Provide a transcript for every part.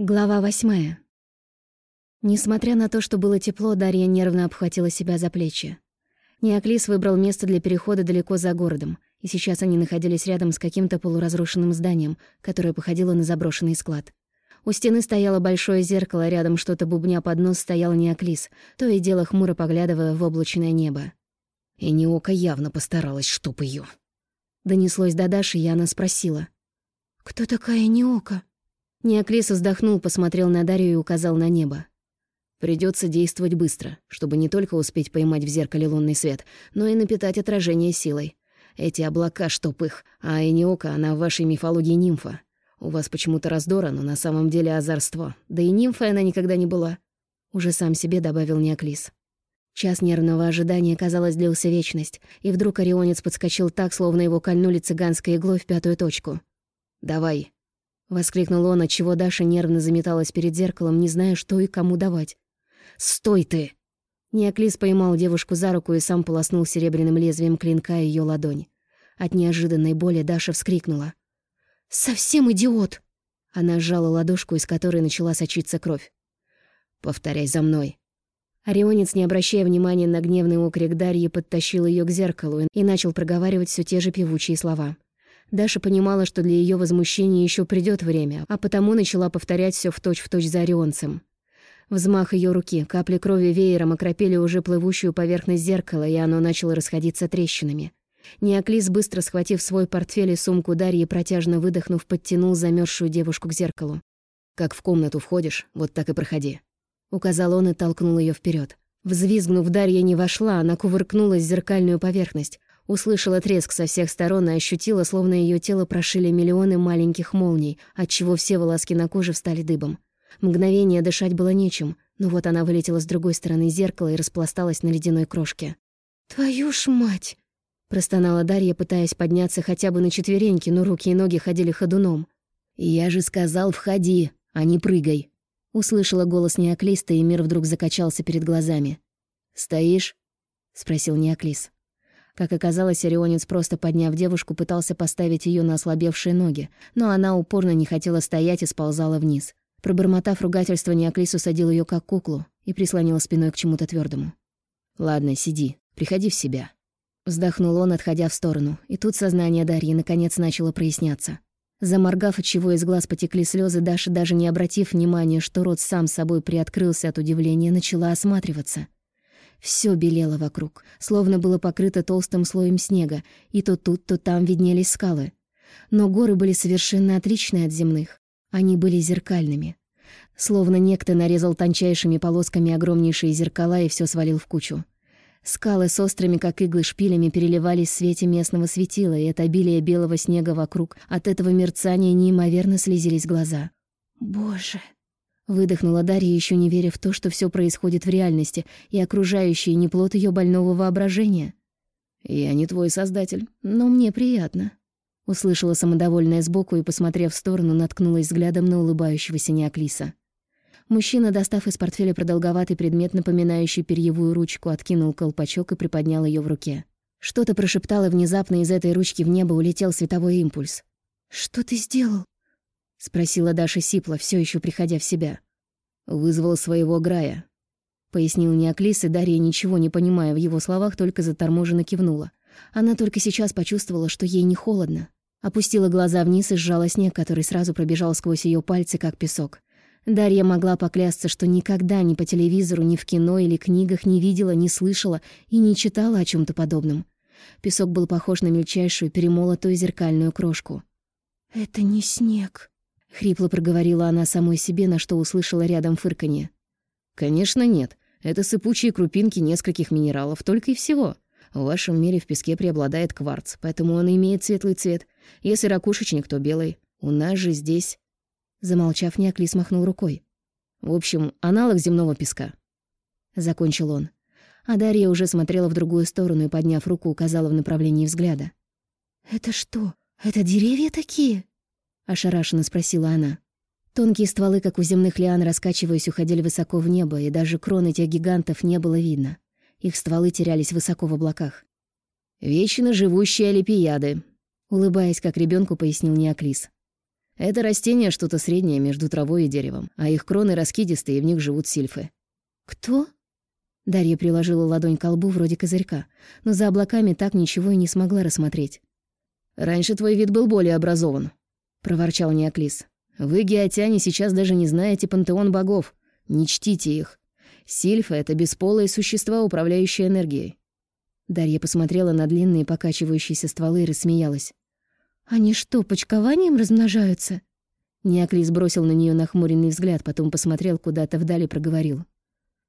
Глава восьмая. Несмотря на то, что было тепло, Дарья нервно обхватила себя за плечи. Неоклис выбрал место для перехода далеко за городом, и сейчас они находились рядом с каким-то полуразрушенным зданием, которое походило на заброшенный склад. У стены стояло большое зеркало, рядом что-то бубня под нос стоял Неоклис, то и дело хмуро поглядывая в облачное небо. И Неока явно постаралась, чтоб её. Донеслось до Даши, и она спросила. «Кто такая Неока?» Неоклис вздохнул, посмотрел на Дарью и указал на небо. Придется действовать быстро, чтобы не только успеть поймать в зеркале лунный свет, но и напитать отражение силой. Эти облака, чтоб их, а Эниока, она в вашей мифологии нимфа. У вас почему-то раздора, но на самом деле озорство. Да и нимфой она никогда не была. Уже сам себе добавил Неоклис. Час нервного ожидания, казалось, длился вечность, и вдруг Орионец подскочил так, словно его кольнули цыганской иглой в пятую точку. «Давай», Воскликнул он, отчего Даша нервно заметалась перед зеркалом, не зная, что и кому давать. «Стой ты!» Неоклис поймал девушку за руку и сам полоснул серебряным лезвием клинка ее ладонь. От неожиданной боли Даша вскрикнула. «Совсем идиот!» Она сжала ладошку, из которой начала сочиться кровь. «Повторяй за мной». Орионец, не обращая внимания на гневный окрик Дарьи, подтащил ее к зеркалу и начал проговаривать все те же певучие слова. Даша понимала, что для ее возмущения еще придет время, а потому начала повторять все в точь-в-точь за орионцем. Взмах ее руки, капли крови веером окропили уже плывущую поверхность зеркала, и оно начало расходиться трещинами. Неоклис, быстро схватив свой портфель и сумку Дарьи, протяжно выдохнув, подтянул замерзшую девушку к зеркалу. «Как в комнату входишь, вот так и проходи», — указал он и толкнул ее вперед. Взвизгнув, Дарья не вошла, она кувыркнулась в зеркальную поверхность. Услышала треск со всех сторон и ощутила, словно ее тело прошили миллионы маленьких молний, отчего все волоски на коже встали дыбом. Мгновение дышать было нечем, но вот она вылетела с другой стороны зеркала и распласталась на ледяной крошке. «Твою ж мать!» — простонала Дарья, пытаясь подняться хотя бы на четвереньки, но руки и ноги ходили ходуном. «Я же сказал, входи, а не прыгай!» Услышала голос Неоклиста, и мир вдруг закачался перед глазами. «Стоишь?» — спросил Неоклис. Как оказалось, Орионец, просто подняв девушку, пытался поставить ее на ослабевшие ноги, но она упорно не хотела стоять и сползала вниз. Пробормотав ругательство, Неоклис усадил ее как куклу и прислонил спиной к чему-то твердому. «Ладно, сиди, приходи в себя». Вздохнул он, отходя в сторону, и тут сознание Дарьи наконец начало проясняться. Заморгав, от чего из глаз потекли слезы, Даша, даже не обратив внимания, что рот сам собой приоткрылся от удивления, начала осматриваться — все белело вокруг, словно было покрыто толстым слоем снега, и то тут, то там виднелись скалы. Но горы были совершенно отличны от земных. Они были зеркальными. Словно некто нарезал тончайшими полосками огромнейшие зеркала и все свалил в кучу. Скалы с острыми, как иглы, шпилями переливались в свете местного светила, и от обилия белого снега вокруг от этого мерцания неимоверно слезились глаза. «Боже!» Выдохнула Дарья, еще не веря в то, что все происходит в реальности, и окружающие не плод ее больного воображения. «Я не твой создатель, но мне приятно». Услышала самодовольная сбоку и, посмотрев в сторону, наткнулась взглядом на улыбающегося Неоклиса. Мужчина, достав из портфеля продолговатый предмет, напоминающий перьевую ручку, откинул колпачок и приподнял ее в руке. Что-то прошептал, и внезапно из этой ручки в небо улетел световой импульс. «Что ты сделал?» — спросила Даша Сипла, все еще приходя в себя. «Вызвал своего Грая», — пояснил Неоклис, и Дарья, ничего не понимая в его словах, только заторможенно кивнула. Она только сейчас почувствовала, что ей не холодно. Опустила глаза вниз и сжала снег, который сразу пробежал сквозь ее пальцы, как песок. Дарья могла поклясться, что никогда ни по телевизору, ни в кино или книгах не видела, не слышала и не читала о чем то подобном. Песок был похож на мельчайшую перемолотую зеркальную крошку. «Это не снег», — хрипло проговорила она самой себе, на что услышала рядом фырканье. «Конечно нет. Это сыпучие крупинки нескольких минералов, только и всего. В вашем мире в песке преобладает кварц, поэтому он имеет светлый цвет. Если ракушечник, то белый. У нас же здесь...» Замолчав, Някли смахнул рукой. «В общем, аналог земного песка». Закончил он. А Дарья уже смотрела в другую сторону и, подняв руку, указала в направлении взгляда. «Это что? Это деревья такие?» Ошарашенно спросила она. Тонкие стволы, как у земных лиан, раскачиваясь, уходили высоко в небо, и даже крон этих гигантов не было видно. Их стволы терялись высоко в облаках. «Вечно живущие олипияды», — улыбаясь, как ребенку, пояснил Неоклис. Это растение что-то среднее между травой и деревом, а их кроны раскидистые, и в них живут сильфы. «Кто?» Дарья приложила ладонь к колбу вроде козырька, но за облаками так ничего и не смогла рассмотреть. «Раньше твой вид был более образован», — проворчал Неоклис. «Вы, геотяне, сейчас даже не знаете пантеон богов. Не чтите их. Сильфы — это бесполые существа, управляющие энергией». Дарья посмотрела на длинные покачивающиеся стволы и рассмеялась. «Они что, почкованием размножаются?» Неоклис бросил на нее нахмуренный взгляд, потом посмотрел куда-то вдали и проговорил.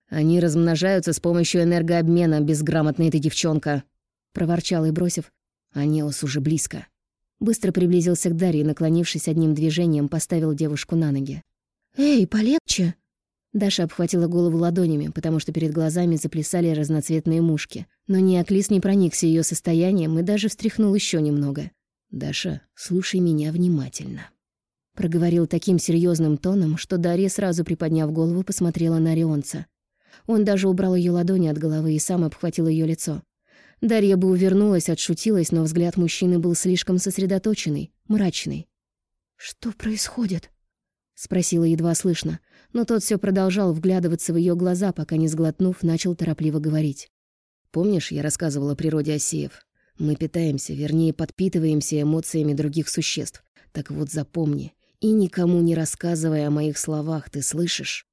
«Они размножаются с помощью энергообмена, безграмотная ты девчонка!» Проворчал и бросив. «Анеос уже близко». Быстро приблизился к Дарье, наклонившись одним движением, поставил девушку на ноги. «Эй, полегче!» Даша обхватила голову ладонями, потому что перед глазами заплясали разноцветные мушки. Но Неоклис не проникся ее состоянием и даже встряхнул еще немного. «Даша, слушай меня внимательно», — проговорил таким серьезным тоном, что Дарья, сразу приподняв голову, посмотрела на Орионца. Он даже убрал ее ладони от головы и сам обхватил ее лицо. Дарья бы увернулась, отшутилась, но взгляд мужчины был слишком сосредоточенный, мрачный. «Что происходит?» — спросила едва слышно, но тот все продолжал вглядываться в ее глаза, пока, не сглотнув, начал торопливо говорить. «Помнишь, я рассказывала о природе осеев? Мы питаемся, вернее, подпитываемся эмоциями других существ. Так вот запомни, и никому не рассказывай о моих словах, ты слышишь?»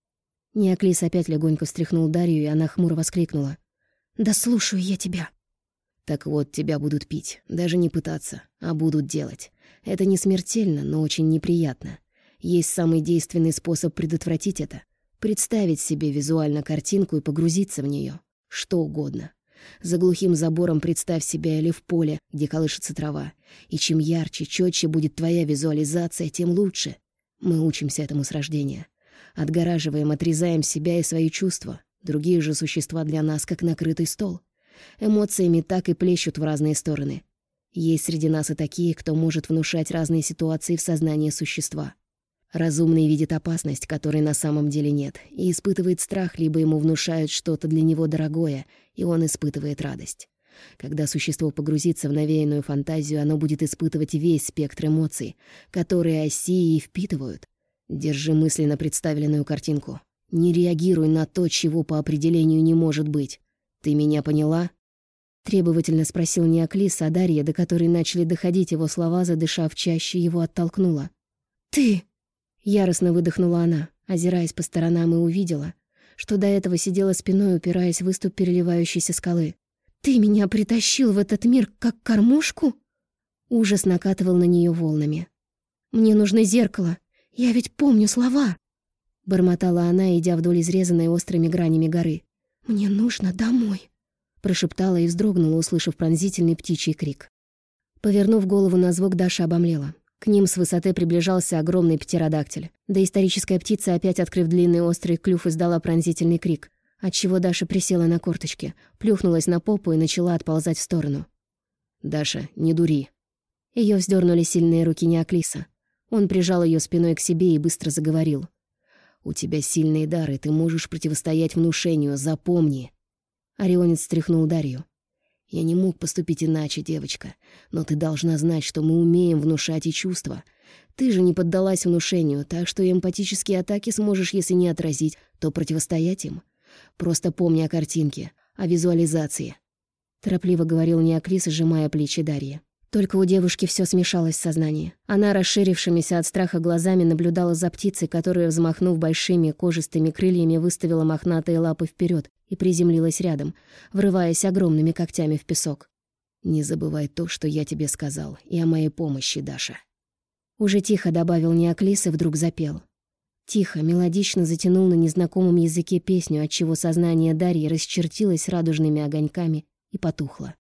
Неоклис опять легонько встряхнул Дарью, и она хмуро воскликнула. «Да слушаю я тебя». «Так вот, тебя будут пить. Даже не пытаться, а будут делать. Это не смертельно, но очень неприятно. Есть самый действенный способ предотвратить это. Представить себе визуально картинку и погрузиться в нее. Что угодно. За глухим забором представь себя или в поле, где колышется трава. И чем ярче, четче будет твоя визуализация, тем лучше. Мы учимся этому с рождения. Отгораживаем, отрезаем себя и свои чувства. Другие же существа для нас, как накрытый стол. Эмоциями так и плещут в разные стороны. Есть среди нас и такие, кто может внушать разные ситуации в сознание существа. Разумный видит опасность, которой на самом деле нет, и испытывает страх, либо ему внушают что-то для него дорогое, и он испытывает радость. Когда существо погрузится в навеянную фантазию, оно будет испытывать весь спектр эмоций, которые осии впитывают. Держи мысленно представленную картинку. Не реагируй на то, чего по определению не может быть. Ты меня поняла? Требовательно спросил Неоклис, а Дарья, до которой начали доходить его слова, задышав чаще, его оттолкнула. «Ты!» Яростно выдохнула она, озираясь по сторонам и увидела, что до этого сидела спиной, упираясь в выступ переливающейся скалы. «Ты меня притащил в этот мир как кормушку?» Ужас накатывал на нее волнами. «Мне нужно зеркало. Я ведь помню слова!» Бормотала она, идя вдоль изрезанной острыми гранями горы. «Мне нужно домой!» Прошептала и вздрогнула, услышав пронзительный птичий крик. Повернув голову на звук, Даша обомлела. К ним с высоты приближался огромный птеродактиль. Да историческая птица, опять открыв длинный острый клюв, издала пронзительный крик, отчего Даша присела на корточки, плюхнулась на попу и начала отползать в сторону. «Даша, не дури». Ее вздернули сильные руки Неоклиса. Он прижал ее спиной к себе и быстро заговорил. «У тебя сильные дары, ты можешь противостоять внушению, запомни». Орионец стряхнул Дарью. Я не мог поступить иначе, девочка. Но ты должна знать, что мы умеем внушать и чувства. Ты же не поддалась внушению, так что эмпатические атаки сможешь, если не отразить, то противостоять им. Просто помни о картинке, о визуализации. Торопливо говорил Неоклис, сжимая плечи Дарьи. Только у девушки все смешалось в сознании. Она, расширившимися от страха глазами, наблюдала за птицей, которая, взмахнув большими кожистыми крыльями, выставила мохнатые лапы вперед и приземлилась рядом, врываясь огромными когтями в песок. «Не забывай то, что я тебе сказал, и о моей помощи, Даша». Уже тихо добавил Неоклис и вдруг запел. Тихо, мелодично затянул на незнакомом языке песню, отчего сознание Дарьи расчертилось радужными огоньками и потухло.